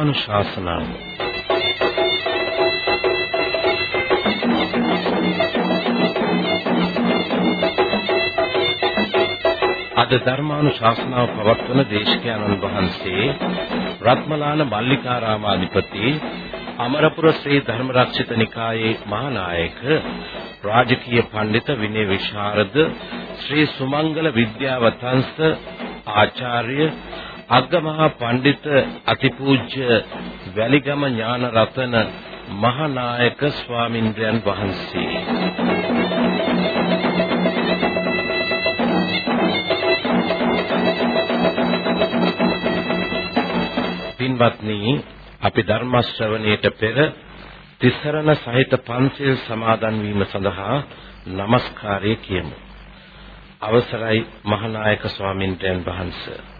ධර්මානුශාසනාව. අද ධර්මානුශාසනාව පවත්වන දේශකයන්න් වහන්සේ රත්මලාන මල්ලිකාරාමාධිපති අමරපුර ශ්‍රී ධර්මරක්ෂිත නිකායේ මහානායක රාජකීය පඬිත විනය විශාරද ශ්‍රී සුමංගල විද්‍යාවතංශ ආචාර්ය අග්ගමහා පඬිත අතිපූජ්‍ය වැලිගම ඥානරතන මහානායක ස්වාමින්ද්‍රයන් වහන්සේ පින්වත්නි අපි ධර්ම ශ්‍රවණයට පෙර තිසරණ සහිත පන්සිල් සමාදන් වීම සඳහා নমස්කාරය කියමු. අවසරයි මහානායක ස්වාමින්වයන් වහන්සේ.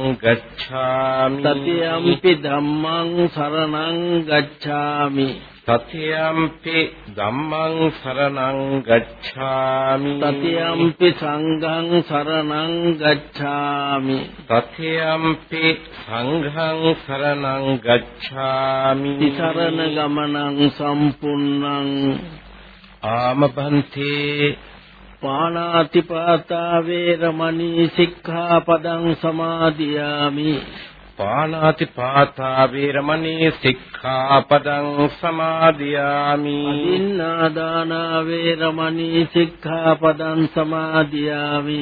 ගච්ඡාමි සතියම්පි සරණං ධම්මං සරණං ගච්ඡාමි සතියම්පි ධම්මං සරණං ගච්ඡාමි සතියම්පි සංඝං සරණං ගච්ඡාමි සතියම්පි සංඝං සරණං ගච්ඡාමි තිසරණ ගමනං සම්පුන්නං ආමභන්තේ පාණාතිපාතා වේරමණී සික්ඛාපදං සමාදියාමි. පාණාති පාතා වේරමණී සික්ඛාපදං සමාදියාමි. අදින්නාදාන වේරමණී සික්ඛාපදං සමාදියාමි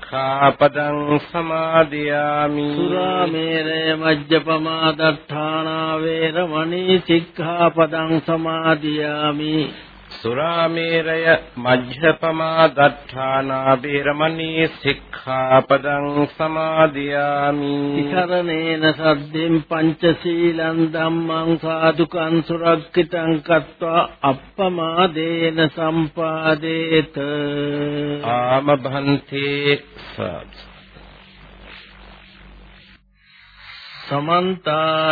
සික්ඛාපදං සමාදියාමි සුරාමේරය මජ්ජපමා දත්තානා වේරමණී සික්ඛාපදං සමාදියාමි සුරාමේරය මජ්ජපමා දත්තානා වේරමණී සික්ඛාපදං සමාදියාමි තිසරණේන සද්දෙන් පංචශීලං ධම්මං සාදුකං සුරක්ෂිතං කତ୍වා අප්පමාදේන සම්පාදේත ආමභන්තේ සමන්ත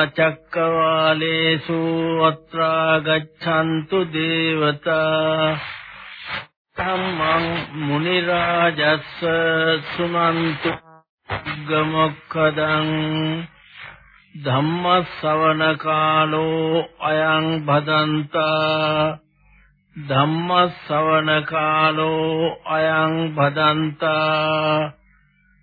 චක්කවාලේසු අත්‍රා ගච්ඡන්තු දේවතා ධම්මං මුනි රාජස්ස සුමන්තු ගමොක්ඛදං ධම්ම ශ්‍රවණ කාලෝ අයං භදන්තා ධම්ම ශ්‍රවණ කාලෝ අයං භදන්තා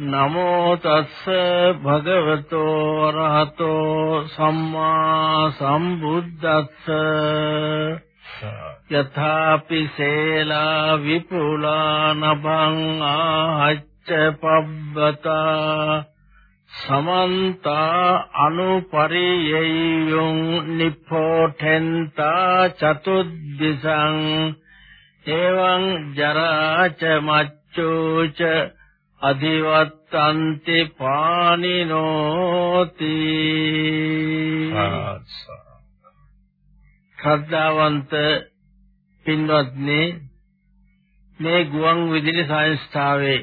නමෝ තස්ස භගවතෝ අරහතෝ සම්මා සම්බුද්දස්ස. යථාපි සේලා විපුලා නභං ආහච්ච පබ්බතා. සමන්ත අනුපරියයුං නිප්පෝඨෙන්තා චතුද්දිසං. එවං ජරාච මච්චෝච අධිවත්තන්ති පානිනෝති. ශ්‍රද්ධාවන්ත පින්වත්නි මේ ගුවන් විදුලි සංස්ථාවේ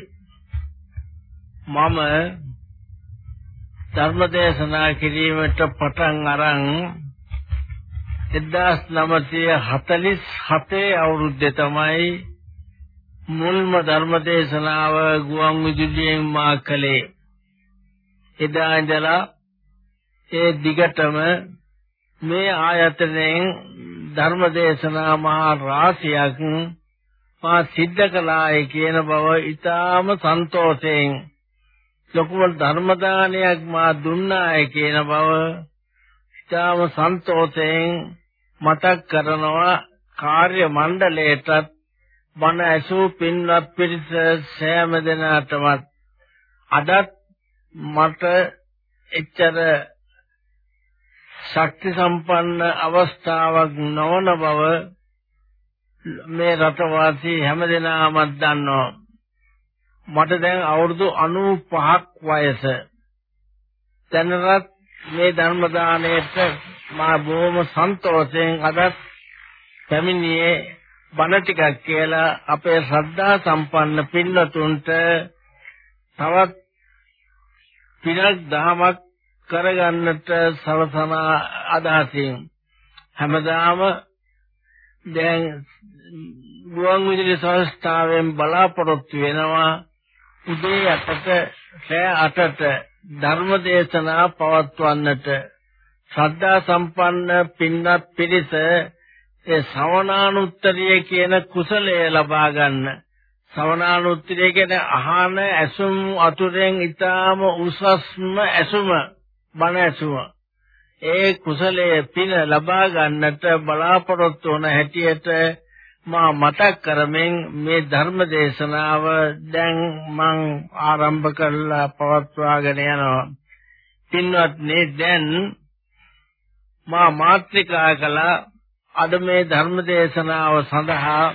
මම ධර්ම දේශනා කිරීමට පටන් අරන් 1947 අවුරුද්දේ තමයි මුල්ම ධර්ම දේශනාව ගුවන් විදුලියෙන් මා කළේ. එදා ඉඳලා ඒ දිගටම මේ ආයතනයෙන් ධර්ම දේශනා මහා රාශියක් මා සිද්ධ කළායි කියන බව ඊටාම සන්තෝෂයෙන් ලොකුම ධර්ම දානයක් මා දුන්නායි කියන බව ඊටාම සන්තෝෂයෙන් මතක් කරනවා කාර්ය මණ්ඩලයටත් බණ ඇසූ පින්වත් පිරිස සෑම දෙනාටමත් අදත් මට එච්චර ශක්ති සම්පන්න අවස්ථාවක් නොවන බව මේ රටවාසී හැමදෙනාම දන්නවා. මට දැන් අවුරුදු 95ක් වයස. දැනටත් මේ ධර්ම දාණයට මා බොහොම සන්තෝෂයෙන් අදත් පැමිණියේ බණ ටිකක් කියලා අපේ ශ්‍රද්ධා සම්පන්න පින්නතුන්ට තවත් පිනක් දහමක් කරගන්නට සලසන අදහසින් හැමදාම දැන් ගුවන් විදුලි සංස්ථාවෙන් බලාපොරොත්තු වෙනවා. උදේ 8ට රෑ 8ට ධර්ම දේශනා පවත්වන්නට ශ්‍රද්ධා සම්පන්න පින්වත් පිරිස ඒ ශ්‍රවණානුත්තරිය කියන කුසලය ලබා ගන්න. ශ්‍රවණානුත්තරිය කියන්නේ අහන ඇසුම් අතුරෙන් ඊටාම උසස්ම ඇසුම බණ ඇසුම. ඒ කුසලයේ පින ලබා ගන්නට බලාපොරොත්තු වන හැටියට මා මතක් කරමින් මේ ධර්ම දේශනාව දැන් මං ආරම්භ කරලා පවත්වාගෙන යනවා. පින්වත්නි දැන් මා මාත්‍රිකා කළා අද මේ ධර්ම දේශනාව සඳහා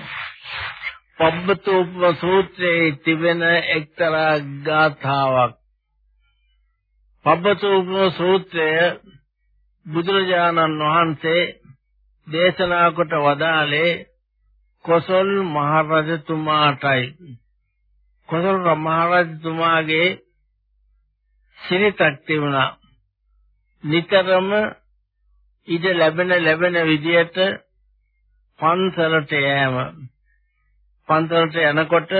පබ්බතෝප සූත්‍රයේ තිබෙන එක්තරා ගාථාවක්. පබ්බතෝප සූත්‍රය බුදුරජාණන් වහන්සේ දේශනා කොට වදාළේ කොසල් මහරජතුමාටයි. කොසල් මහරජතුමාගේ සිරිතක් තිබුණා. නිතරම ඉඩ ලැබෙන ලැබෙන විදියට පන්සලට යෑම. පන්සලට යනකොට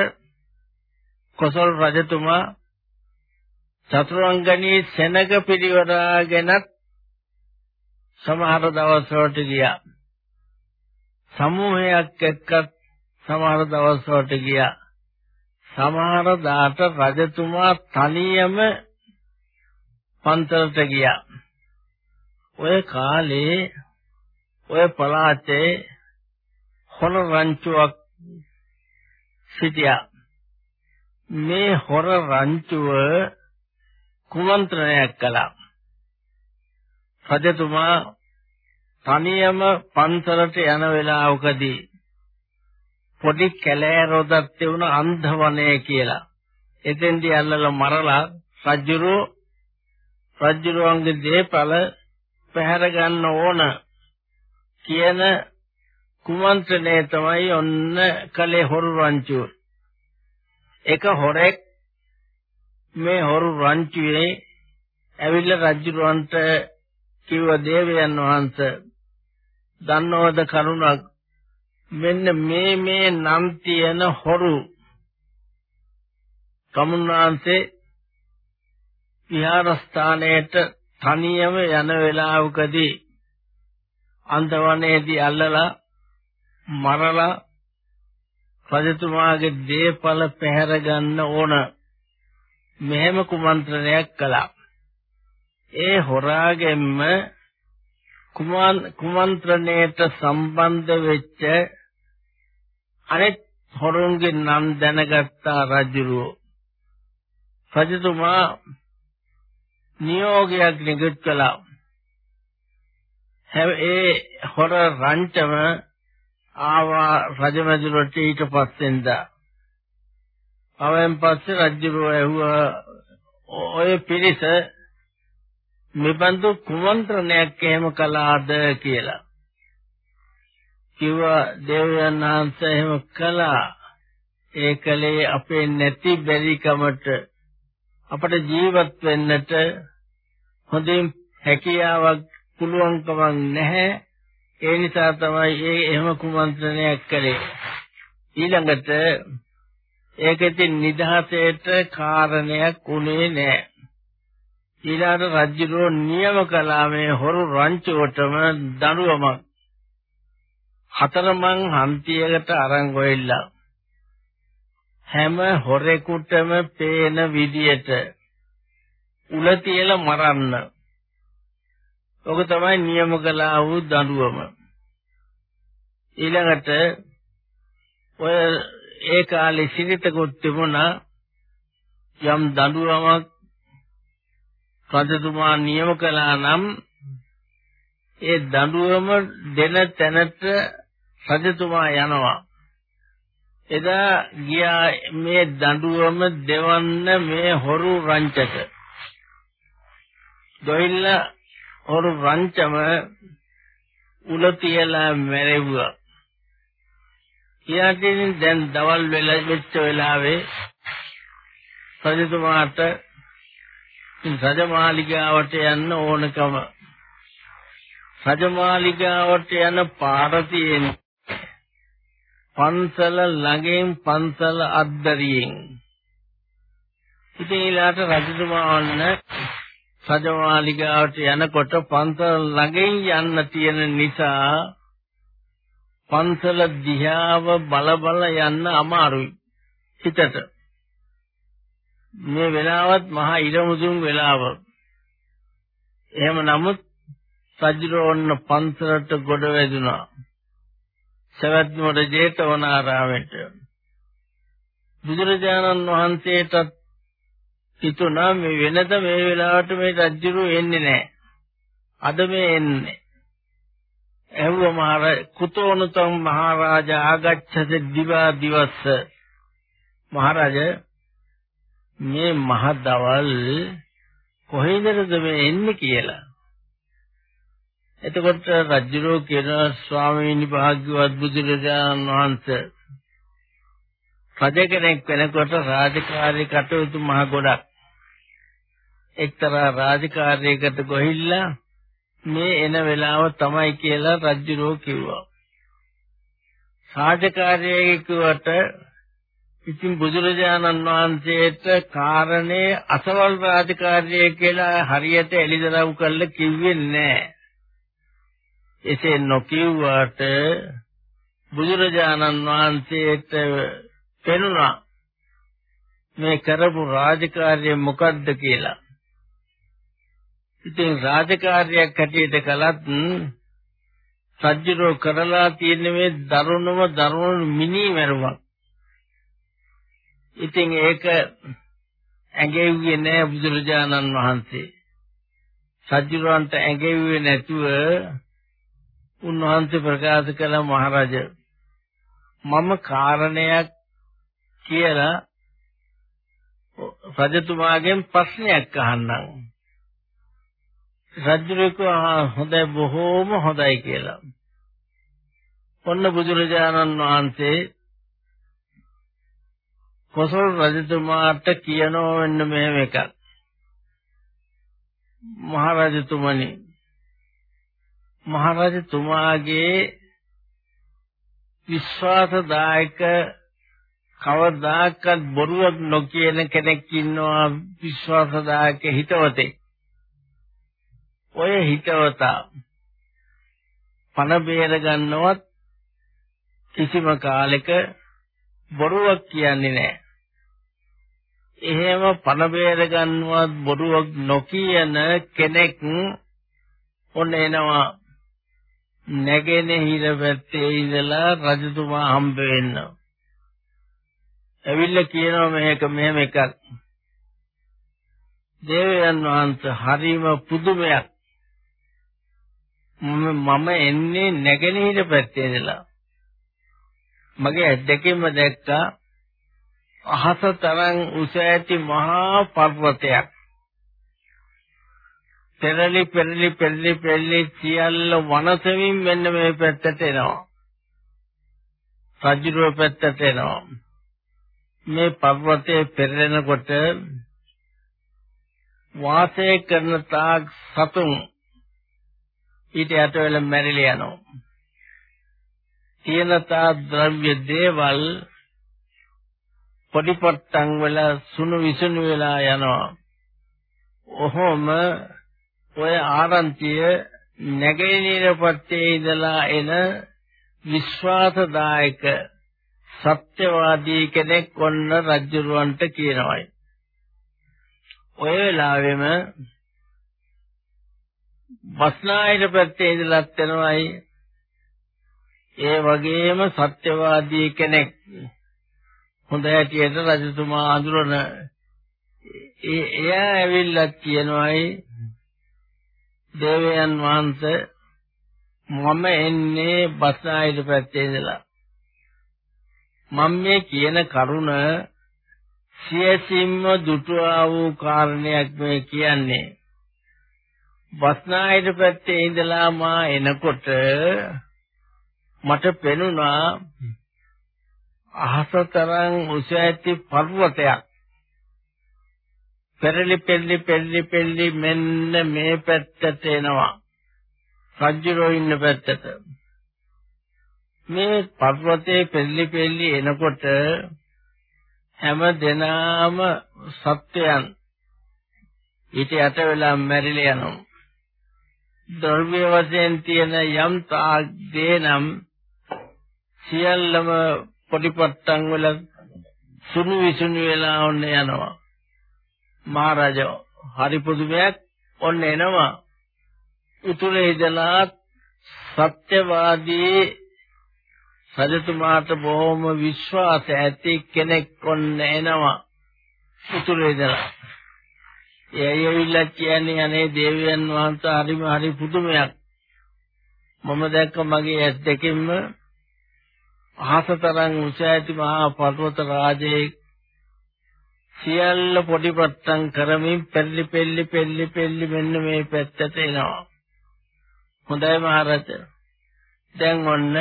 කොසල් රජතුමා චතුරංගනී සෙනග පිරිවරාගෙනත් සමහර දවස්වලට ගියා. සමූහයක් එක්ක සමහර දවස්වලට ගියා. සමහර දාට රජතුමා තනියම පන්සලට ගියා. ඔය කාලේ ඔය පළාතේ හොර රංචුවක් සිටියා. මේ හොර රංචුව කුමන්ත්‍රණයක් කළා? රජතුමා තනියම පන්සලට යන වෙලාවකදී පොඩි කැලෑ රොදක් තිබුණ අන්ධවනය කියලා. එතෙන්දී අල්ලලා මරලා රජුරු රජුරුවන්ගේ දීපල පැහැර ගන්න ඕන කියන කුමන්ත්‍රණය තමයි ඔන්න කලේ හොරු රංචුව. එක හොරෙක් මේ හොරු රංචුවේ ඇවිල්ලා රජුරවන්ට කිව්ව දේවයන් වහන්සේ දන්නවද කරුණක් මෙන්න මේ මේ නම් තියෙන හොරු කමුන්නාන්සේ විහාරස්ථානයේට තනියම යන වෙලාවකදී අන්තවනේදී අල්ලලා මරලා රජතුමාගේ දේපල පැහැර ගන්න ඕන මෙහෙම කුමන්ත්‍රණයක් කළා. ඒ හොරාගෙන්ම කුමන්ත්‍රණයට සම්බන්ධ වෙච්ච අනෙක් හොරුන්ගේ නම් දැනගත්තා රජුරෝ රජතුමා නියෝගයක් නිකුත් කළා. ඒ හොර රංචම ආවා රජමැදුරට ඊට පස්සෙන්දා. අවයන් පස්සේ රජුරෝ ඇහුවා ඔය පිරිස මෙබඳු කුමන්ත්‍රණයක් එහෙම කළාද කියලා? කිව්වා දේවයන් වහන්සේ එහෙම කළා. ඒකලේ අපේ නැති බැරිකමට අපට ජීවත් වෙන්නට හොඳින් හැකියාවක් පුළුවන්කමක් නැහැ. ඒ නිසා තමයි ඒ එහෙම කුමන්ත්‍රණයක් කළේ ඊළඟට ඒකෙති නිදහසේට කාරණයක් උනේ නැහැ. ඊළඟ රජුරෝ නියම කළා මේ හොරු රංචුවටම දඬුවමක්. හතරමං හන්තියකට අරන් ගොයිලා. හැම හොරෙකුටම පේන විදියට උල තියලා මරන්න. ඔක තමයි නියම කළා වූ දඬුවම. ඊළඟට ඔය ඒ කාලේ සිරිතකුත් තිබුණා යම් දඬුවමක් රජතුමා නියම කළා නම් ඒ දඬුවම දෙන තැනට රජතුමා යනවා එදා ගියා මේ දඬුවම දෙවන්න මේ හොරු රංචක දොයිල්ල හොරු රංචම උල තියලා මැරෙව්වා. ඊයටින් දැන් දවල් වෙලා වෙච්ච වෙලාවේ රජතුමාට රජමාලිගාවට යන්න ඕනකම රජමාලිගාවට යන පාර තියෙන පන්සල ළඟින් පන්සල අද්දරියෙන්. ඉතින් ඊළාට රජතුමා වන්න රජමාලිගාවට යනකොට පන්සල ළඟින් යන්න තියෙන නිසා පන්සල දිහාව බල බල යන්න අමාරුයි හිතට. මේ වෙලාවත් මහා ඉරමුදුන් වෙලාව. එහෙම නමුත් සජ්ජරෝන්න පන්සලට ගොඩ වැදුනා. සවැත් නුවර ජේතවනාරාමයට බුදුරජාණන් වහන්සේටත් හිතුණා මේ වෙනද මේ වෙලාවට මේ රජුරු එන්නේ නැහැ. අද මේ එන්නේ. එව්ව මහර කුතෝනතම් මහරජා ආගච්ඡත දිවා දිවස්ස මහරජ මේ මහ දවල් කොහෙන්දද මේ එන්නේ කියලා එතකොට රජුරෝ කියනවා ස්වාමීනි භාග්‍යවත් බුදුරජාණන් වහන්සේ රජ කෙනෙක් වෙනකොට රාජකාරී කටයුතු මහ ගොඩක් එක්තරා රාජකාරියකට ගොහිල්ලා මේ එන වෙලාව තමයි කියලා රජුරෝ කිව්වා රාජකාරියේ කිව්වට ඉතින් බුදුරජාණන් වහන්සේට කාරණේ අසවල් රාජකාරිය කියලා හරියට එලිදරව් කරලා කිව්වේ නැහැ එසේ නොකියුවාට බුදුරජාණන් වහන්සේට පෙනුණා මේ කරපු රාජකාරිය මොකද්ද කියලා. ඉතින් රාජකාරියක් හැටියට කළත් සජ්ජරෝ කරලා තියෙන මේ දරුණුම දරුණු මිනි මරුවක්. ඉතින් ඒක ඇඟෙව්වේ නෑ බුදුරජාණන් වහන්සේ. සජ්ජරවන්ට ඇඟෙව්වේ නැතුව උන්වහන්සේ ප්‍රකාශ කළ මහරජ මම කාරණයක් කියලා රජතුමාගෙන් ප්‍රශ්නයක් අහන්නම් රජුරෙකු හොඳයි බොහෝම හොඳයි කියලා ඔන්න බුදුරජාණන් වහන්සේ කොසල් රජතුමාට කියනෝ වෙන්න මෙහෙම එකක් මහරජතුමනි මහරජතුමාගේ විශ්වාසදායක කවදාකවත් බොරුවක් නොකියන කෙනෙක් ඉන්නවා විශ්වාසදායක හිතවතේ. ඔය හිතවතා පණ බේර ගන්නවත් කිසිම කාලෙක බොරුවක් කියන්නේ නැහැ. එහෙම පණ බේර ගන්නවත් බොරුවක් නොකියන කෙනෙක් ඔන්න එනවා නැගෙනහිර පැත්තේ ඉඳලා රජතුමා හම්බ වෙනවා. ඇවිල්ලා කියනවා මේක මෙහෙම එකක්. දේවයන් වහන්සේ හරිම පුදුමයක්. මම එන්නේ නැගෙනහිර පැත්තේ ඉඳලා. මගේ ඇද්දකින්ම දැක්කා අහස තරම් උස ඇති මහා පර්වතයක්. පෙරලි පෙරලි පෙරලි පෙරලි සියල්ල වනසමින් මෙන්න මේ පැත්තට එනවා. රජුගේ පැත්තට එනවා. මේ පර්වතයේ පෙරලෙනකොට වාසය කරන තාක් සතුන් ඊට යට වෙලා මැරිලා යනවා. තියෙන තා ද්‍රව්‍ය දේවල් පොඩිපට්ටන් වල සුණු විසුණු වෙලා යනවා. ඔහොම ඔය ආරංචිය නැගෙනහිර පැත්තේ ඉඳලා එන විශ්වාසදායක සත්‍යවාදී කෙනෙක් ඔන්න රජුරවන්ට කියනවායි. ඔය වෙලාවෙම බස්නාහිර පැත්තේ ඉඳලත් වෙනවායි. ඒ වගේම සත්‍යවාදී කෙනෙක් හොඳ හැටියට රජතුමා අඳුරන ඒ එයා ඇවිල්ලා කියනවායි දේවයන් වහන්සේ මම එන්නේ බස්නාහිර පැත්තේ ඉඳලා මම මේ කියන කරුණ සියසින්ම දුටුවා වූ කාරණයක් මේ කියන්නේ බස්නාහිර පැත්තේ ඉඳලා මා එනකොට මට පෙනුණා අහසතරන් උස ඇති පර්වතයක්. පෙරලි පෙරලි පෙරලි පෙරලි මෙන්න මේ පැත්තට එනවා. රජුරෝ ඉන්න පැත්තට. මේ පර්වතයේ පෙරලි පෙරලි එනකොට හැම දෙනාම සත්වයන් ඊට යට වෙලා මැරිලා යනවා. ද්‍රව්‍ය වශයෙන් තියෙන යම් තාක් දේ නම් සියල්ලම පොඩිපත්තන් වල සුණු විසුණු වෙලා ඔන්න යනවා. මහරජා හරි පුදුමයක් ඔන්න එනවා. උතුරේ ඉඳලා සත්‍යවාදී රජතුමාට බොහොම විශ්වාස ඇති කෙනෙක් ඔන්න එනවා. උතුරේ ඉඳලා. එයවිල්ලා කියන්නේ අනේ දේවයන් වහන්සේ හරිම හරි පුදුමයක්. මම දැක්ක මගේ ඇස් දෙකෙන්ම අහසතරන් උස ඇති මහා පර්වත රාජයේ සියල්ල පොඩිපත්තම් කරමින් පෙල්ලි පෙල්ලි පෙල්ලි පෙල්ලි මෙන්න මේ පැත්තට එනවා. හොඳයි මහරජ. දැන් ඔන්න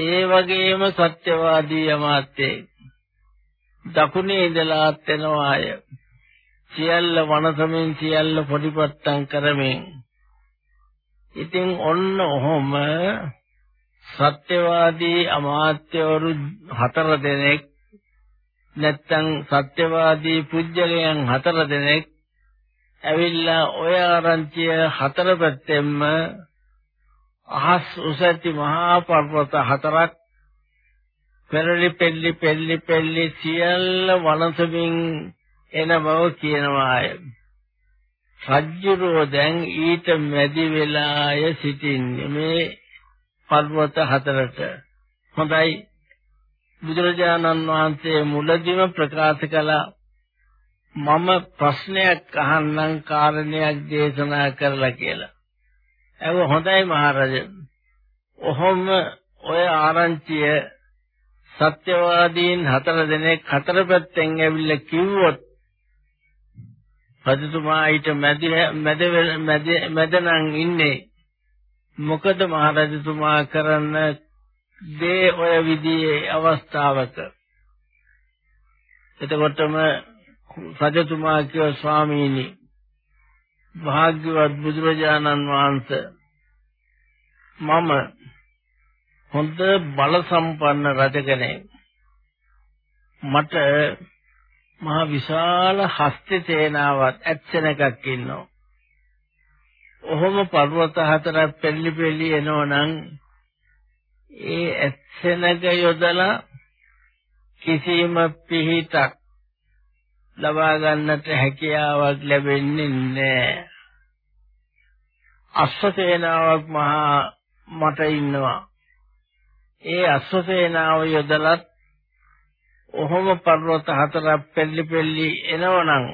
ඒ වගේම සත්‍යවාදී අමාත්‍යේ දකුණේ ඉඳලාත් එනවා අය. සියල්ල වනසමින් සියල්ල පොඩිපත්තම් කරමින් ඉතින් ඔන්න ඔහොම සත්‍යවාදී අමාත්‍යවරු හතර දෙනෙක් නැත්තම් සත්‍යවාදී පුජ්‍යලයන් හතර දෙනෙක් ඇවිල්ලා ඔය ආරංචිය හතර පැත්තෙම අහස් උසැති මහා පර්වත හතරක් පෙරලි පෙල්ලි පෙල්ලි පෙල්ලි සියල්ල වනසමින් එන බව කියනවා අය. රජ්ජුරෝ දැන් ඊට මැදි වෙලාය සිටින්නේ මේ පර්වත හතරට. හොඳයි බුදුරජාණන් වහන්සේ මුලදිම ප්‍රකාශ කළා මම ප්‍රශ්නයක් අහන්නම් කාරණයක් දේශනා කරලා කියලා. ඒක හොඳයි මහරජ. ඔහොම ඔය ආරංචිය සත්‍යවාදීන් හතර දෙනෙක් හතර පැත්තෙන් ඇවිල්ලා කිව්වොත් රජතුමා ඊට මැද මැද මැදනම් ඉන්නේ. මොකද මහරජතුමා කරන්න දේ ඔය විදිහේ අවස්ථාවක. එතකොටම රජතුමා කිව්ව ස්වාමීනි භාග්‍යවත් බුදුරජාණන් වහන්සේ මම හොඳ බල සම්පන්න රජ කෙනෙක්. මට මහ විශාල හස්ත සේනාවක් ඇත්සන එකක් ඉන්නවා. ඔහොම පර්වත හතරක් පෙරලි පෙරලි එනවනම් ඒ ඇත්සනක යොදලා කිසිම පිහිටක් ලබා ගන්නට හැකියාවක් ලැබෙන්නේ නැහැ. අශ්ව සේනාවක් මහා මට ඉන්නවා. ඒ අශ්වසේනාව යොදලත් ඔහොම පර්වත හතරක් පෙල්ලි පෙල්ලි එනවනම්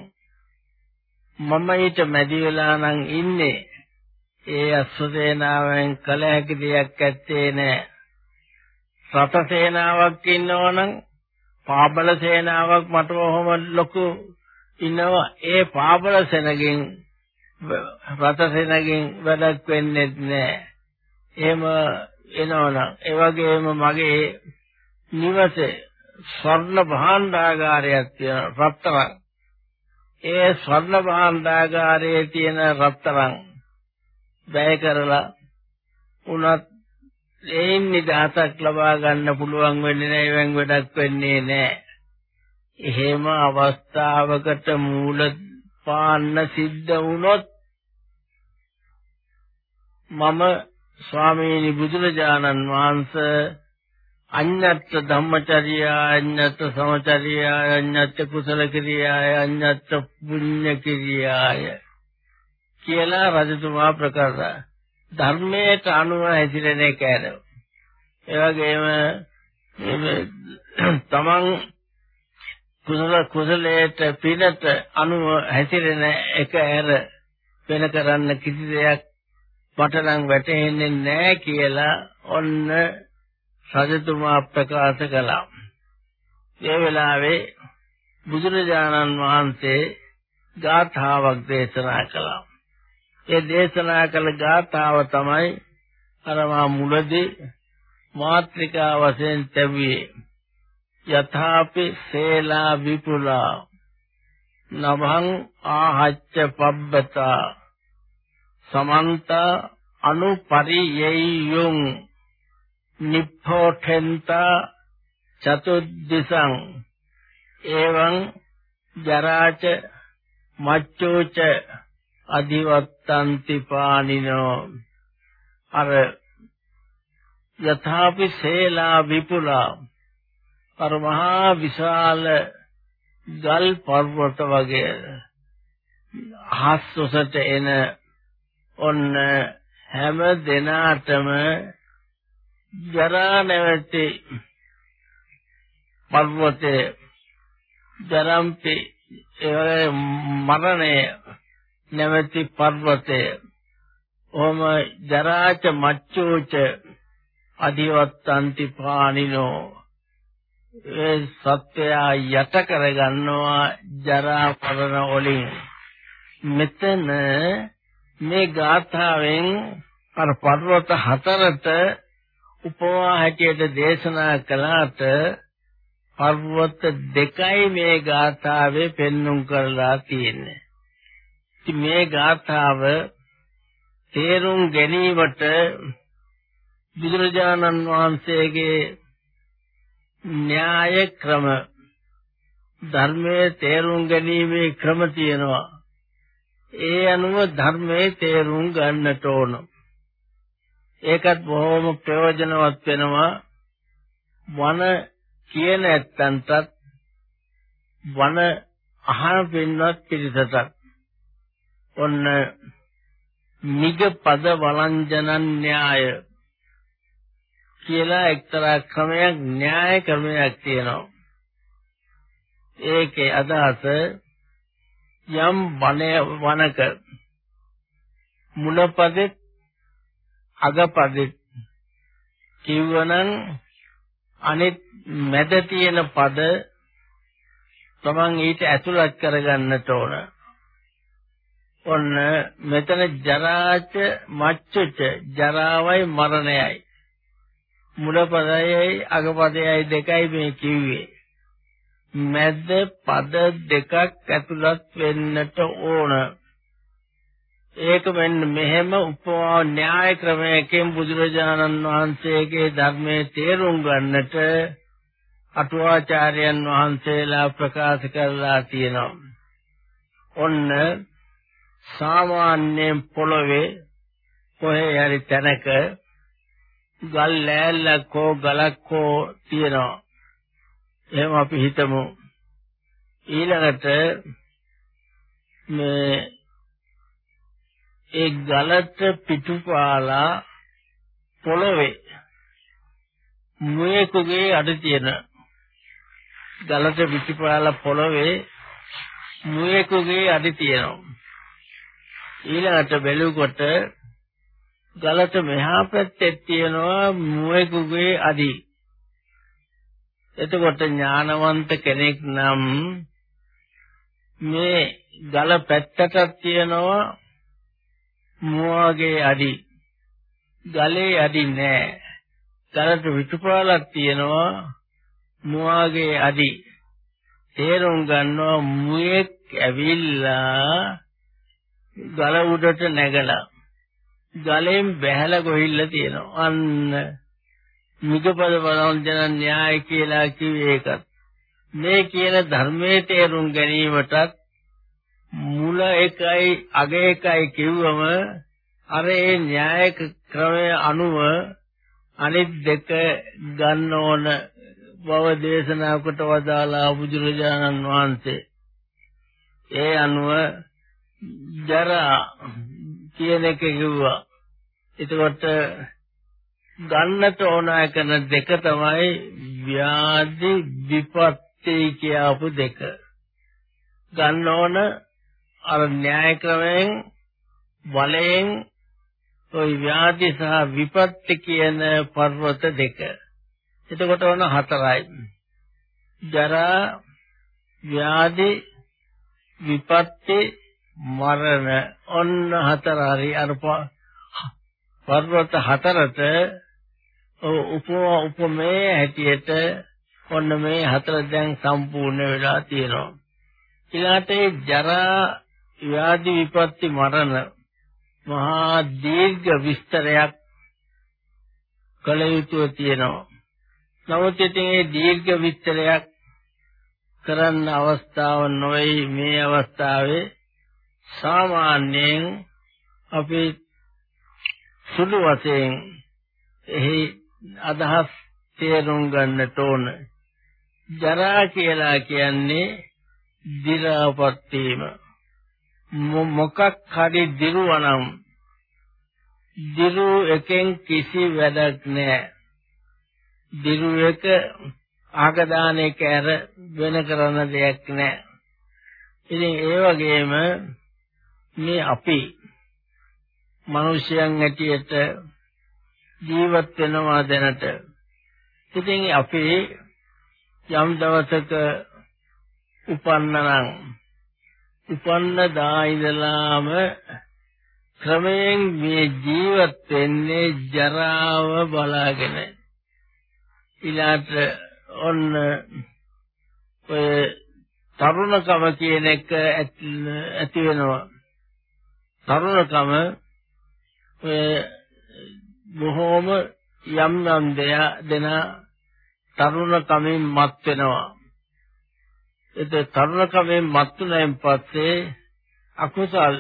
මම ඊට මැදි වෙලා නම් ඉන්නේ. ඒ අශ්වසේනාවෙන් කල හැකි දෙයක් ඇත්තේ නෑ රත සේනාවක් ඉන්නවනම් පාබල සේනාවක් මට ඔහොම ලොකු ඉන්නවා. ඒ පාබල සෙනගෙන් රත සෙනගෙන් වැඩක් වෙන්නේ නැහැ. එහෙම එනවනම් ඒ වගේම මගේ නිවසේ ස්වර්ණ භාණ්ඩාගාරයක් තියෙන රත්තරන්. ඒ ස්වර්ණ භාණ්ඩාගාරයේ තියෙන රත්තරන් වැය කරලා උනත් ඒන් නිදහසක් ලබා ගන්න පුළුවන් වෙන්නේ නැහැ එවෙන් වැඩක් වෙන්නේ නැහැ. එහෙම අවස්ථාවකට මූල පාන්න සිද්ධ වුණොත් මම ස්වාමීනි බුදුරජාණන් වහන්සේ අඤ්ඤත් ධම්මචර්යා අඤ්ඤත් සමචර්යා අඤ්ඤත් කුසල ක්‍රියාය අඤ්ඤත් පුඤ්ඤ ක්‍රියාය කියලා රජතුමා ප්‍රකාශ ධර්මයට අනුව හැසිරෙන එක ඇරව. ඒ වගේම තමන් කුසල කුසලයට පිනට අනුව හැසිරෙන එක ඇර වෙන කරන්න කිසි දෙයක් මට නම් වැටහෙන්නේ නැහැ කියලා ඔන්න රජතුමා ප්‍රකාශ කළා. ඒ වෙලාවේ බුදුරජාණන් වහන්සේ ගාථාවක් දේශනා කළා. ඒ දේශනා කළ ගාථාව තමයි අර මා මුලදී මාත්‍රිකා වශයෙන් තැබුවේ. යථාපි සේලා විපුලා නභං ආහච්ච පබ්බතා සමන්ත අනුපරියෙය්‍යුං නිප්පෝඨෙන්ත චතුද්දිසං එවං ජරාච මච්චෝච අධිවත්තන්ති පානිනෝ අර යථාපි සේලා විපුලා අර මහා විශාල ගල් පර්වත වගේ හස්සොසට එන ඔන්න හැම දිනාටම ජරා නැවති පර්වතේ ජරම්පි ඒ මරණය නැවති පර්වතේ ඕම ජරාච මච්චෝච අධිවත්තන්ති පානිනෝ ඒ සත්‍යය යට කරගන්නවා ජරා මරණ වලින්. මෙතන මේ ගාථාවෙන් අර පර්වත හතරට උපමා හැටියට දේශනා කළාට පර්වත දෙකයි මේ ගාථාවේ පෙන්눔 කරලා තියෙන්නේ. ඉතින් මේ ගාථාව තේරුම් ගැනීමට බුදුරජාණන් වහන්සේගේ න්‍යාය ක්‍රම ධර්මයේ තේරුම් ගැනීමේ ක්‍රම තියෙනවා. ඒ අනුව ධර්මයේ තේරුම් ගන්නට ඕන. ඒකත් බොහොම ප්‍රයෝජනවත් වෙනවා. වන කියන ඇත්තන්ටත් වන අහන පින්වත් පිරිසටත්. ඔන්න නිග පද වළංජනන් න්‍යාය කියලා එක්තරා ක්‍රමයක් න්‍යාය ක්‍රමයක් තියෙනවා. ඒකේ අදහස යම් වනක මුලපදෙත් අගපදෙත් කිව්වනම් අනිත් මැද තියෙන පද තමන් ඊට ඇතුළත් කරගන්නට ඕන. ඔන්න මෙතන ජරාච මච්චුච ජරාවයි මරණයයි මුල පදයයි අග පදයයි දෙකයි මේ කිව්වේ. මැද පද දෙකක් ඇතුළත් වෙන්නට ඕන. ඒක මෙන්න මෙහෙම උපමා න්‍යාය ක්‍රමයකින් බුදුරජාණන් වහන්සේගේ ධර්මයේ තේරුම් ගන්නට අටුවාචාර්යයන් වහන්සේලා ප්‍රකාශ කරලා තියෙනවා. ඔන්න සාමාන්‍යයෙන් පොළවේ කොහේ හරි තැනක ගල් ලෑල්ලක් හෝ ගලක් හෝ තියෙනවා. එහෙම අපි හිතමු. ඊළඟට මේ ඒ ගලට පිටුපාලා පොළවේ මුවෙකුගේ අඩ තියෙන ගලට පිටිපාල පොළවේ මුවෙකුගේ අඩ තියෙනවා. ඊළඟට බැලුකොට ගලට මෙහා පැත්තේ තියෙනවා මුවෙකුගේ අඩි. එතකොට ඥානවන්ත කෙනෙක් නම් මේ ගල පැත්තට තියෙනවා මුවගේ අඩි ගලේ අඩි නෑ. ගලට විතුපාලක් තියෙනවා මුවගේ අඩි. තේරුම් ගන්නවා මුවෙක් ඇවිල්ලා ගල උඩට නැගලා. ගලෙන් බැහැලා ගොහිල්ලා තියෙනවා. අන්න මිගපද බලවන්තන න්‍යාය කියලා කිව්වේ ඒකත්. මේ කියන ධර්මයේ තේරුම් ගැනීමටත් මුල එකයි අග එකයි කිව්වම අර ඒ න්‍යාය ක්‍රමය අනුව අනිත් දෙක ගන්න ඕන බව දේශනා කොට වදාලා බුදුරජාණන් වහන්සේ. ඒ අනුව ජරා කියන එක කිව්වා. එතකොට ගන්නට ඕන කරන දෙක තමයි ව්‍යාධි විපත්ති කියපු දෙක. ගන්න ඕන අර න්‍යාය ක්‍රමයෙන් බලයෙන් ওই ව්‍යාධි සහ විපත්ති කියන පර්වත දෙක. එතකොට ඕන හතරයි. ජරා ව්‍යාධි විපත්ති මරණ. ඔන්න හතර හරි. අර පර්වත හතරට උප උපමේ හැටියට ඔන්න මේ හතර දැන් සම්පූර්ණ වෙලා තියෙනවා. ඊළාට ජරා ව්‍යාධි විපත්ති මරණ මහා දීර්ඝ විස්තරයක් කළ යුතු තියෙනවා. නමුත් ඉතින් මේ දීර්ඝ විස්තරයක් කරන්න අවස්ථාව නොවේ මේ අවස්ථාවේ සාමාන්‍යයෙන් අපි සුළු වශයෙන් එහි අදහස් තේරුම් ගන්නට ඕන. ජරා කියලා කියන්නේ දි รา පත් වීම. මොකක් හරි දිරුවනම් දිරු එකෙන් කිසි වැඩක් නැහැ. දිරු එක ආගදාන එක ඇර වෙන කරන දෙයක් නැහැ. ඉතින් ඒ වගේම මේ අපි මිනිසයන් ඇටියට ජීවත් වෙනවා දැනට. ඉතින් අපි යම් දවසක උපන්නනම් උපන්න දා ඉඳලාම ක්‍රමයෙන් මේ ජීවත් වෙන්නේ ජරාව බලාගෙන. ඊළාට ඔන්න ඔය තරුණකම කියන එක ඇති වෙනවා. තරුණකම බොහෝම යම් යම් දෙන තරුණකමින් මත් වෙනවා. ඒත් තරුණකමින් මත් වුණායින් පස්සේ අකුසල්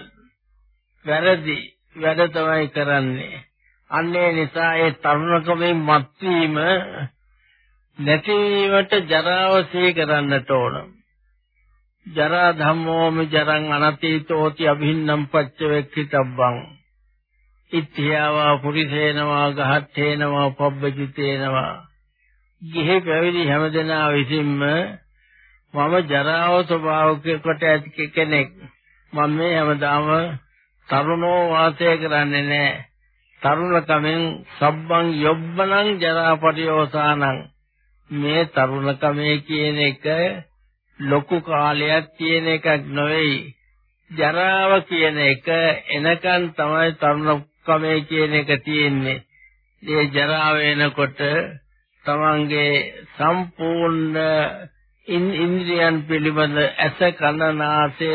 වැරදි වැඩ තමයි කරන්නේ. අන්නේ නිසා ඒ තරුණකමින් මත් වීම නැතිවීමට ජරාව සිහි කරන්නට ඕන. ජරා ධම්මෝමි ජරං අනතීතෝති අභින්නම් පච්ච වෙක්ඛිතබ්බං ඉත්‍යාවා පුරිසේනවා ගහත්තේනවා පබ්බජිතේනවා ගිහි පැවිදි හැමදෙනා විසින්ම මම ජරාව ස්වභාවයකට ඇති කෙනෙක්. මම මේ හැමදාම තරුණෝ වාසය කරන්නේ නැහැ. තරුණකමෙන් සබ්බං යොබ්බනං ජරා පරියෝසානං මේ තරුණකමේ කියන එක ලොකු කාලයක් කියන එකක් නෙවෙයි ජරාව කියන එක එනකන් තමයි තරුණ කමේ කියන එක තියෙන්නේ. මේ ජරාව එනකොට තමන්ගේ සම්පූර්ණ ඉන්ද්‍රියන් පිළිබඳ ඇස කන නාසය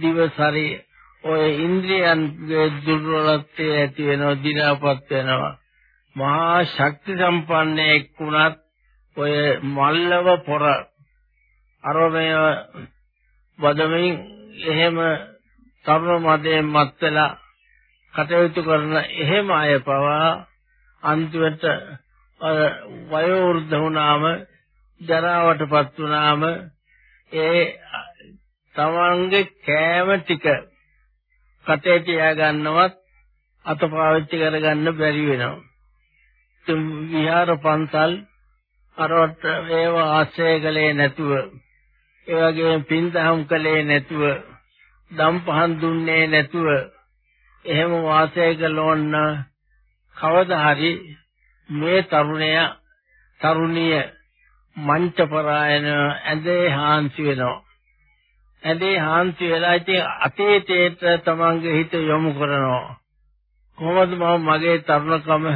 දිව ශරීර ඔය ඉන්ද්‍රියන්ගේ දුර්වලත්වය ඇති වෙනවා දිනාපත් වෙනවා. මහා ශක්ති සම්පන්නෙක් වුණත් ඔය මල්ලව පොර අරමය වදමින් එහෙම තරුණ මදයෙන් මත් වෙලා කටයුතු කරන එහෙම අය පවා අන්තිමට වයෝ වෘද්ධ වුණාම ජරාවටපත් වුණාම ඒ තමන්ගේ කෑම ටික කටේ තියා ගන්නවත් අත පාවිච්චි කරගන්න බැරි වෙනවා. විහාර පන්සල් අරවට ඒව ආශ්‍රය කළේ නැතුව ඒ වගේම පින්දහම් කළේ නැතුව දම් පහන් දුන්නේ නැතුව එහෙම වාසය කළොන්න කවදා හරි මේ තරුණයා තරුණිය මංච පරායන ඇඳේ හාන්සි වෙනවා ඇඳේ හාන්සි වෙලා ඉතින් අතීතයට තමන්ගේ හිත යොමු කරනවා කොහොමද මම මගේ තරුණකම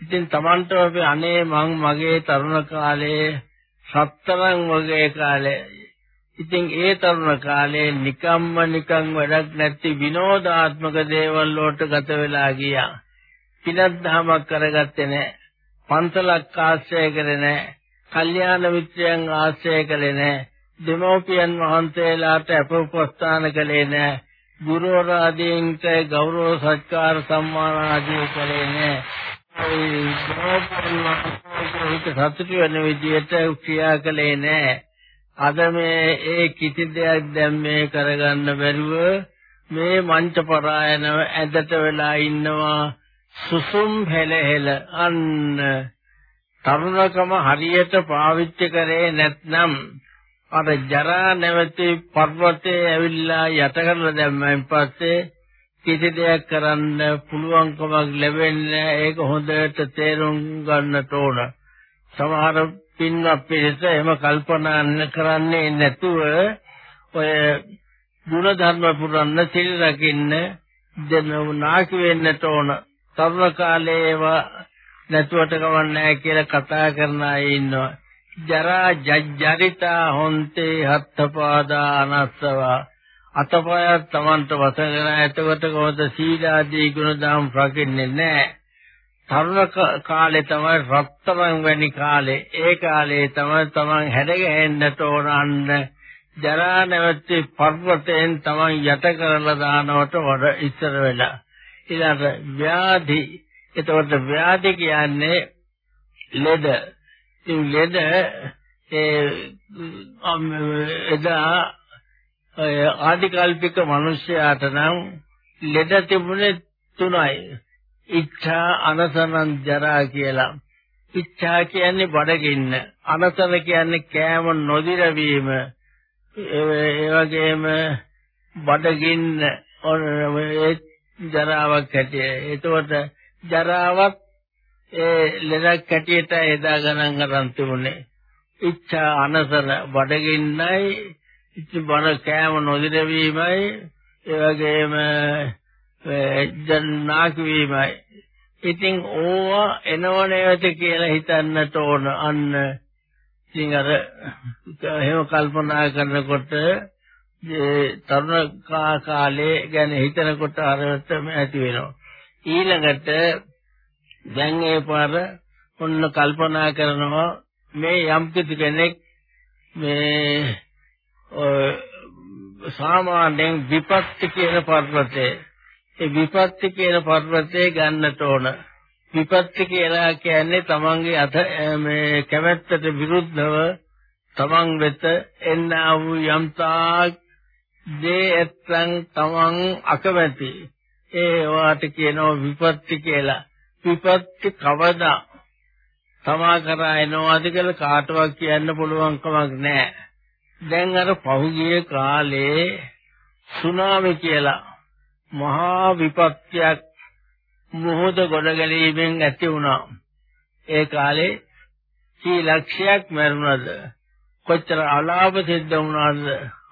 ඉතින් Tamanට අපි අනේ මං මගේ තරුණ කාලේ සතරන් වගේ කාලේ ඉතින් ඒ තරුණ කාලේ නිකම්ම නිකම් වැඩක් නැති විනෝදාත්මක දේවල් වලට ගත වෙලා ගියා. පිනක් දහමක් කරගත්තේ නැහැ. පන්සලක් ආශ්‍රය කරේ නැහැ. කල්යාණ මිත්‍රයන් ආශ්‍රය කළේ නැහැ. දෙමෝපියන් වහන්සේලාට අපෝපස්ථාන කළේ නැහැ. ගුරුවරයාදීන්ට ගෞරව සත්කාර සම්මාන ආදී කළේ නැහැ. ඒ ගෞරවයන් සතුටු වෙන විදියට ක්‍රියා කළේ නැහැ. අද මේ ඒ කිසි දෙයක් දැන් මේ කරගන්න බැරුව මේ මංච පරායනව ඇදට වෙලා ඉන්නවා සුසුම් හෙලහෙල අන්න තරුණකම හරියට පාවිච්චි කරේ නැත්නම් අර ජරා නැවති පර්වතේ ඇවිල්ලා යට කරලා දැම්මයින් පස්සේ කිසි දෙයක් කරන්න පුළුවන්කමක් ලැබෙන්නේ ඒක හොඳට තේරුම් ගන්නට ඕන. සමහර පින්වත් පිරිස එහෙම කල්පනා කරන්නේ නැතුව ඔය ගුණධර්ම පුරන්න සිල් රකින්න දෙන නාකි වෙන්නට ඕන. තරුණ කාලේ ඒවා නැතුවට කවන්නේ කියලා කතා කරන අය ඉන්නවා. ජරා ජජ්ජරිතා හොන්තේ හත්පාදා අනස්සවා අතපය තමන්ට වසගෙන එතකොට කොහොමද සීලාදී ගුණධම් රකින්නේ නැහැ. තරුණ කාලේ තමයි රත්තරන් වැනි කාලේ. ඒ කාලේ තමයි තමන් හැඩගැහෙන්නට ඕනන්න ජරා නැවති පර්වතයෙන් තමන් යට කරලා දානවට වඩ ඉස්සර වෙලා. ඊළඟ ව්‍යාධි. එතකොට ව්‍යාධි කියන්නේ ලෙඩ. ඉතින් ලෙඩ ඒ එදා ආදිකල්පික මිනිසයාට නම් ලෙඩ තිබුණේ තුනයි. ඉච්ඡා අනසනං ජරා කියලා. ඉච්ඡා කියන්නේ බඩගින්න. අනසන කියන්නේ කෑම නොදිරවීම. ඒ වගේම බඩගින්න ඒ ජරාවක් හැටිය. ඒතකොට ජරාවත් ඒ ලෙඩක් හැටියට එදා ගණන් අරන් තිබුණේ. ඉච්ඡා අනසන බඩගින්නයි ඉතින් බණ කෑම නොදිනවීමයි ඒ වගේම ජන්නාක වීමයි ඉතින් ඕවා එනව නැවත කියලා හිතන්නට ඕන. අන්න ඉතින් අර එහෙම කල්පනා කරනකොට ඒ තරුණ කාලේ ගැන හිතනකොට අරටම ඇති වෙනවා. ඊළඟට දැන් ඒ පාර ඔන්න කල්පනා කරනවා මේ යම් කෙනෙක් මේ සාමාන්‍යයෙන් විපත්ති කියන පර්වතේ ඒ විපත්ති කියන පර්වතේ ගන්නට ඕන. විපත්ති කියලා කියන්නේ තමන්ගේ අත මේ කැමැත්තට විරුද්ධව තමන් වෙත එන්න වූ යම්තා දේ ඇත්තන් තමන් අකමැති. ඒ වාට කියනවා විපත්ති කියලා. විපත්ති කවදා? තමා කරා එනවාද කියලා කාටවත් කියන්න පුළුවන් කමක් නැහැ. දැන් අර පහුගිය කාලේ සුනාමි කියලා මහා විපත්තියක් මොහොත ගොඩගැලීමෙන් ඇති වුණා. ඒ කාලේ කී ලක්ෂයක් මරුණද? කොච්චර අලාභ සිද්ධ වුණාද?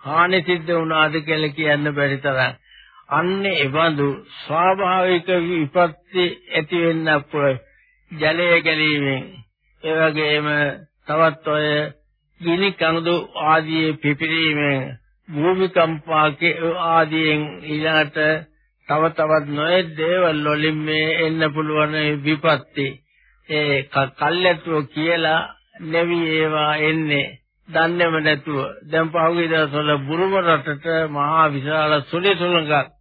හානි සිද්ධ වුණාද කියලා කියන්න බැරි තරම්. අන්නේ එවඳු ස්වාභාවික විපත්ති ඇති වෙන්න පුළුවන්. ජලය ගැලීමෙන් ඒ වගේම තවත් ඔය ගිනි කඳු ආදී පිපිරීමෙන් භූමිකම්පාකේ ආදීන් ඊළඟට තව තවත් නොයේ දේවල් වලින් මේ එන්න පුළුවන් විපත්ති. ඒ කල්ැතුව කියලා නැවි ඒවා එන්නේ. දන්නේම නැතුව. දැන් පහුගිය දවස්වල බුරුම රටට මහා විශාල සුළි සුළඟක්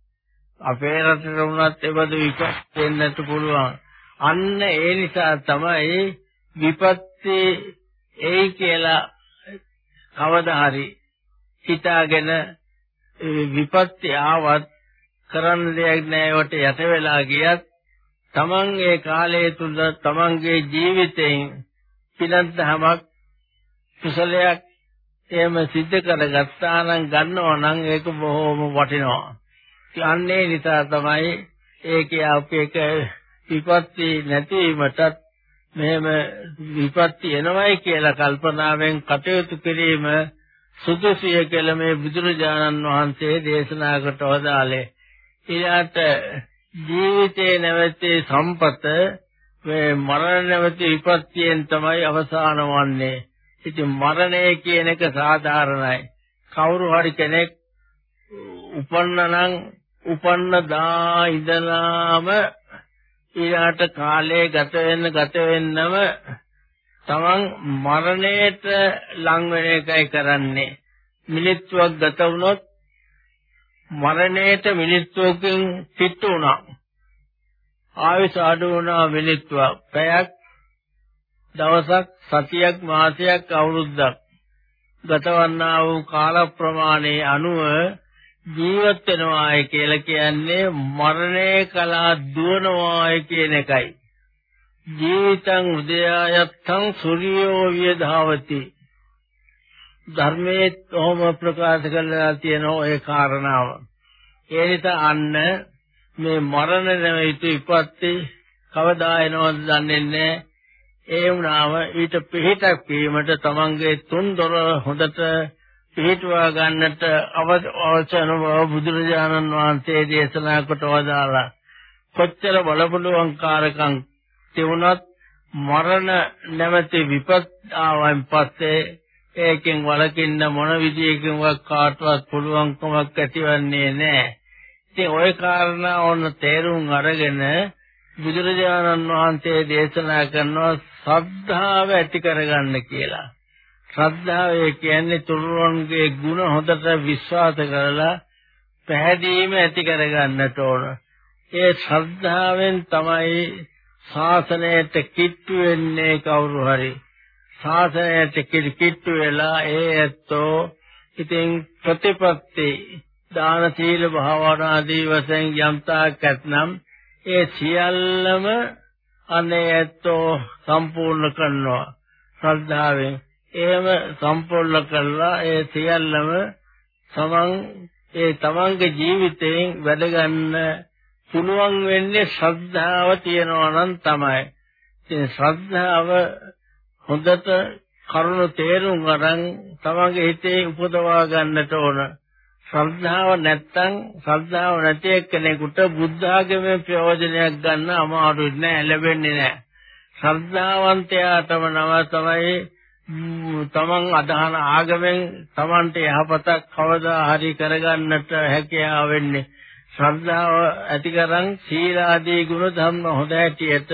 අපේ රටට වුණත් ඒබඳු විපත්ති එන්නත් පුළුවන් අන්න ඒ නිසා තමයි විපත්ති එයි කියලා කවදා හරි හිතාගෙන විපත්ති ආවත් කරන්න දෙයක් නැහැ වට යට වෙලා ගියත් තමන් ඒ කාලය තුල තමන්ගේ ජීවිතයෙන් පිනන්තමක් කුසලයක් එහෙම සිද්ධ කරගත්තා නම් ගන්නවා නම් ඒක බොහොම වටිනවා. අන්නේ නිසා තමයි ඒකේ අපේක විපත්ති නැතිවීමටත් මෙහෙම විපත්ති එනවයි කියලා කල්පනාවෙන් කටයුතු කිරීම සුදුසිය කියලා මේ බුදුරජාණන් වහන්සේ දේශනා කොට වදාළේ. ඊට ජීවිතේ නැවති සම්පත මේ මරණ නැවති විපත්තියෙන් තමයි අවසාන වන්නේ. ඉතින් මරණය කියන එක සාධාරණයි. කවුරු හරි කෙනෙක් උපන්නනම් උපන්න දා ඉඳලාම ඊට කාලේ ගත වෙන්න ගත වෙන්නම තමන් මරණයට ලං වෙන එකයි කරන්නේ. මිනිත්තුවක් ගත වුණොත් මරණයට මිනිත්තුවකින් පිටු වුණා. ආයුෂ අඩු වුණා මිනිත්තුවක්. පැයක් දවසක් සතියක් මාසයක් අවුරුද්දක් ගතවන්නා වූ කාල ප්‍රමාණයේ අනුව ජීවත් වෙනවායි කියලා කියන්නේ මරණය කලා දුවනවායි කියන එකයි. ජීවිතං උදයායත්තං සූර්යෝ වියධාවති. ධර්මයේ තෝම ප්‍රකාශ කරලා තියෙන ওই කාරණාව. ඒ නිසා අන්න මේ මරණ නෙවෙයි ඉපත්ති කවදා එනවද දන්නේ නැහැ. ඒ වුණාම ඊට පිළිටක් වීමට තමන්ගේ තුන් දොර හොඳට පිළිටුවා ගන්නට අවශ්‍යන බව බුදුරජාණන් වහන්සේ දේශනා කොට වදාලා කොච්චර බලපුලුවන්කාරකම් තිබුණත් මරණ නැමැති විපත් ආවන් පස්සේ ඒකෙන් වළකින්න මොන විදියකින්වත් කාටවත් පුළුවන්කමක් ඇතිවන්නේ නැහැ. ඉතින් ওই කාරණා ඕන තේරුම් අරගෙන බුදුරජාණන් වහන්සේ දේශනා කරනවා ශ්‍රද්ධාව ඇති කරගන්න කියලා. ශ්‍රද්ධාව කියන්නේ තුරුවන්ගේ ಗುಣ හොඳට විශ්වාස කරලා පැහැදීම ඇති කරගන්නට ඕන. ඒ ශ්‍රද්ධාවෙන් තමයි ශාසනයට කිට්ටු වෙන්නේ කවුරු හරි. ශාසනයට කිට්ටු වෙලා ඒ ඇත්තෝ ඉතින් ප්‍රතිපත්ති දාන සීල භාවනා ආදී වශයෙන් යම්තාක් ඇතනම් ඒ සියල්ලම අනේ ඇත්තෝ සම්පූර්ණ කරනවා ශ්‍රද්ධාවෙන් එහෙම සම්පූර්ණ කළා ඒ සියල්ලම තමන් ඒ තමන්ගේ ජීවිතයෙන් වැඩ ගන්න පුළුවන් වෙන්නේ ශ්‍රද්ධාව තියනවා නම් තමයි. ඉතින් ශ්‍රද්ධාව හොඳට කරුණ තේරුම් අරන් තමන්ගේ හිතේ උපදවා ගන්නට ඕන. ශ්‍රද්ධාව නැත්තම් ශ්‍රද්ධාව නැති එක්කෙනෙකුට බුද්ධ ආගමේ ප්‍රයෝජනයක් ගන්න අමාරුයි නෑ ලැබෙන්නේ නෑ. ශ්‍රද්ධාවන්තයාටම නම තමයි තමන් අදහන ආගමෙන් තමන්ට යහපතක් කවදා හරි කරගන්නට හැකියාව වෙන්නේ. ශ්‍රද්ධාව ඇති කරන් සීල ආදී ගුණ ධර්ම හොඳ හැටියට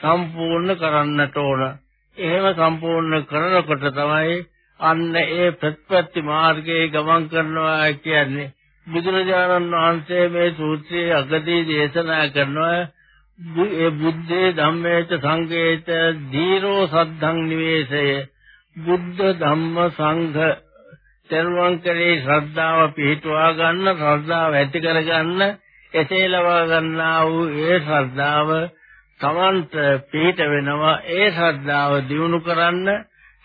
සම්පූර්ණ කරන්නට ඕන. එහෙම සම්පූර්ණ කරනකොට තමයි අන්න ඒ ප්‍රතිපත්ති මාර්ගයේ ගමන් කරනවා කියන්නේ බුදුරජාණන් වහන්සේ මේ සූත්‍රයේ අගදී දේශනා කරනවා ඒ බුද්ධේ ධම්මේච සංඝේච දීරෝ සද්ධං නිවේශය බුද්ධ ධම්ම සංඝ තෙරුවන් කෙරේ ශ්‍රද්ධාව පිහිටුවා ගන්න ශ්‍රද්ධාව ඇති කර ගන්න එසේ ලබා ගන්නා වූ ඒ ශ්‍රද්ධාව තමන්ට පිහිට වෙනවා. ඒ ශ්‍රද්ධාව දියුණු කරන්න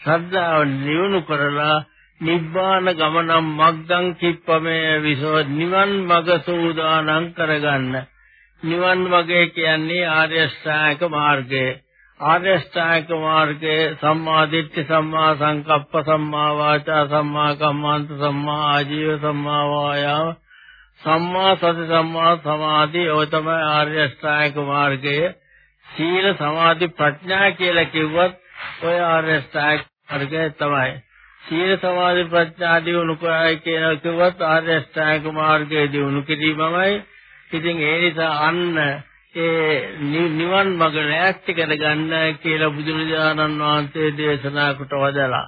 ශ්‍රද්ධාව නියුණු කරලා නිබ්බාන ගමනම් මග්ගං කිප්පමේ විසෝ නිවන් මඟ සූදානම් කරගන්න. නිවන් මගේ කියන්නේ ආර්ය ශ්‍රායක මාර්ගය ආර්ය ශ්‍රායක මාර්ගයේ සම්මා දිට්ඨි සම්මා සංකප්ප සම්මා වාචා සම්මා කම්මන්ත සම්මා ආජීව සම්මා වායාම සම්මා සති සම්මා සමාධි ඔය තමයි ආර්ය ශ්‍රායක මාර්ගයේ සීල සමාධි ප්‍රඥා කියලා කිව්වත් ඔය ආර්ය ශ්‍රායක මාර්ගය තමයි. සීල සමාධි ප්‍රඥා දියුණු කරයි කියන කිව්වත් ආර්ය ශ්‍රායක මාර්ගයේ දියුණු කිරීමමයි. ඉතින් ඒ නිසා අන්න ඒ නිවන් මඟ ලෑස්ති කරගන්න කියලා බුදුරජාණන් වහන්සේ දේශනා කොට වදලා.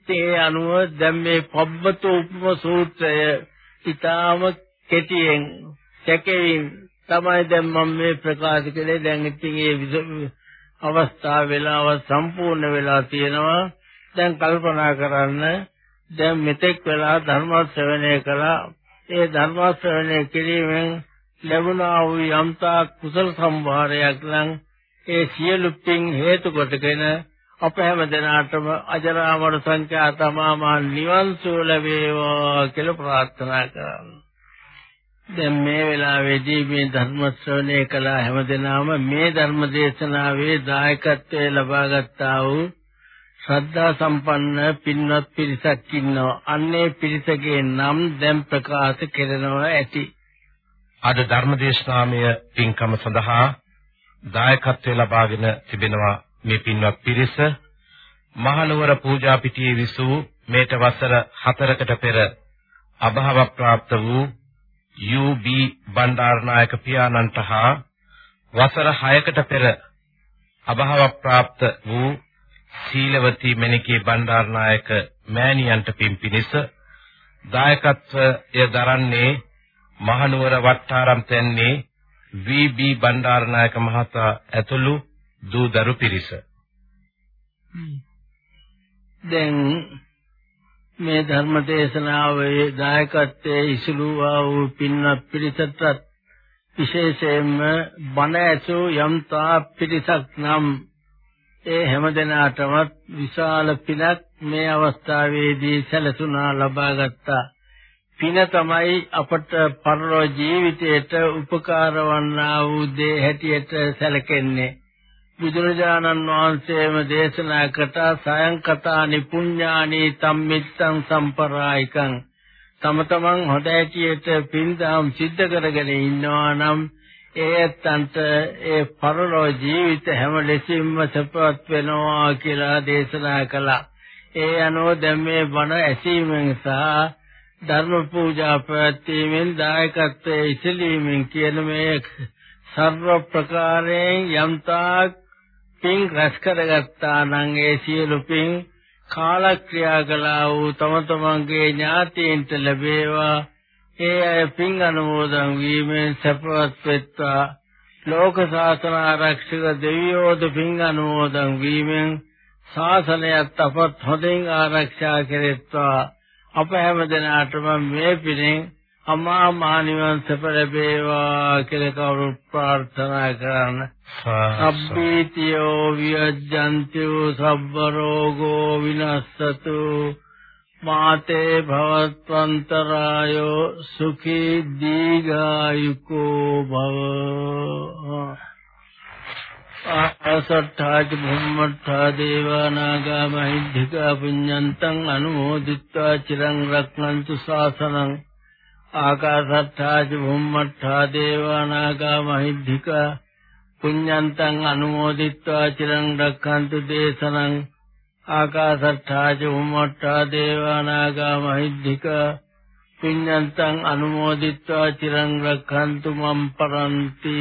ඉතින් ඒ අනුව දැන් මේ පබ්බත උපම සූත්‍රය ඊටාම කෙටියෙන් සැකෙමින් තමයි දැන් මම මේ ප්‍රකාශ කළේ. දැන් ඉතින් ඒ අවස්ථාව වෙලාව සම්පූර්ණ වෙලා තියෙනවා. දැන් කල්පනා කරන්න දැන් මෙතෙක් වෙලා ධර්ම ශ්‍රවණය කළා. ඒ ධර්ම ශ්‍රවණය කිරීමෙන් ලැබුණා වූ යම්තා කුසල සම්භාරයක් නම් ඒ සියලු පින් හේතු කොටගෙන අප හැම දිනාටම අජරාමර සංඛ්‍යා තමාමා නිවන් සුව ලැබේවා කියලා ප්‍රාර්ථනා කරනවා. දැන් මේ වෙලාවේදී මේ ධර්ම ශ්‍රවණය කළ හැමදෙනාම මේ ධර්ම දේශනාවේ දායකත්වයේ ලබා ගත්තා වූ ශ්‍රද්ධා සම්පන්න පින්වත් පිරිසක් ඉන්නවා. අන්නේ පිරිසගේ නම් දැන් ප්‍රකාශ කරනවා ඇති. අද ධර්මදේශනාමය පින්කම සඳහා දායකත්වයේ ලබාගෙන තිබෙනවා මේ පින්වත් පිරිස. මහනුවර පූජා පිටියේ විසූ මේට වසර 4කට පෙර අභාව ප්‍රාප්ත වූ UB බණ්ඩාරනායක පියාණන්ට හා වසර 6කට පෙර අභාව ප්‍රාප්ත වූ සීලවතී මෙනිකේ බණ්ඩාරනායක මෑණියන්ට පින් පිණිස දායකත්වය දරන්නේ මහනුවර වට්ටාරම් තැන්නේ VB බණ්ඩාරනායක මහතා ඇතුළු දූ දරු පිරිස. දැන් මේ ධර්ම දේශනාවේ දායකත්වයේ ඉසුළුවා වූ පින්වත් පිරිසට විශේෂයෙන්ම බණ ඇසූ යම් තා පිරිසක් නම් ඒ හැමදෙනාටම විශාල පිනක් මේ අවස්ථාවේදී සැලසුණා ලබා ගත්තා. පින තමයි අපට පරලෝ ජීවිතයට උපකාර වන්නා වූ දේ හැටියට සැලකෙන්නේ. බුදුරජාණන් වහන්සේම දේශනා කට සයන් කතානි පුඤ්ඤානි තම්මිත්තං සම්පරායිකං තම තමන් හොඳ ඇටියට පින්දාම් සිද්ධ කරගෙන ඉන්නවා නම් ඒත්තන්ට ඒ පරලෝ ජීවිත හැම ලෙසින්ම සපවත් වෙනවා කියලා දේශනා කළා. ඒ අනුව දැන් මේ බණ ඇසීමෙන් සහ ධර්ම පූජා පැවැත්වීමෙන් දායකත්වයේ ඉසලීමෙන් කියන මේ සර්ව ප්‍රකාරයෙන් යම්තාක් පින් රැස් කරගත්තා නම් ඒ සියලු පින් කාලක්‍රියා කළා වූ තම තමන්ගේ ඥාතීන්ට ලැබේවා. ඒ අය පින් අනුමෝදන් වීමෙන් සපවත් වෙත්වා. ලෝක ශාසන ආරක්ෂක දෙවියෝද පින් අනුමෝදන් වීමෙන් ශාසනයත් අපත් හොඳින් ආරක්ෂා කෙරෙත්වා. අප හැම දිනාටම මේ පිණින් අමා මහ නිවන් සප ලැබේවා කියලා කවුරු ප්‍රාර්ථනා කරන්න. සබ්බීතියෝ වියජ්ජන්තිෝ සබ්බ රෝගෝ විනස්සතු. මාතේ භවත්වන්තරායෝ සුඛී දීඝායුකෝ භව ආසට්ඨාච බුම්මට්ඨා දේවානාගා මහිද්దికා පුඤ්ඤන්තං අනුමෝදිත්වා චිරං රක්නන්තු ශාසනං ආකාශට්ඨාච බුම්මට්ඨා දේවානාගා මහිද්దికා පුඤ්ඤන්තං අනුමෝදිත්වා චිරං රක්ඛන්තු දේශනං ආකාශට්ඨාච බුම්මට්ඨා දේවානාගා මහිද්దికා පුඤ්ඤන්තං අනුමෝදිත්වා චිරං රක්ඛන්තු මම් පරන්ති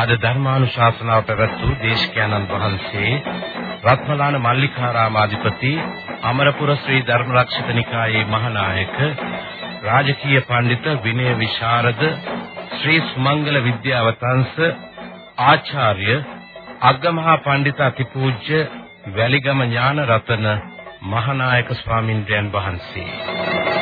අද ධර්මානුශාසනාව පැවැත් වූ දේශකයන්න් වහන්සේ රත්මලාන මල්ලිකාරාමාධිපති අමරපුර ශ්‍රී ධර්මරක්ෂිත නිකායේ මහානායක රාජකීය පඬිත විනය විශාරද ශ්‍රී සුමංගල විද්‍යාවතංශ ආචාර්ය අග්ගමහා පඬිත අතිපූජ්‍ය වැලිගම ඥානරතන මහානායක ස්වාමින්ද්‍රයන් වහන්සේ.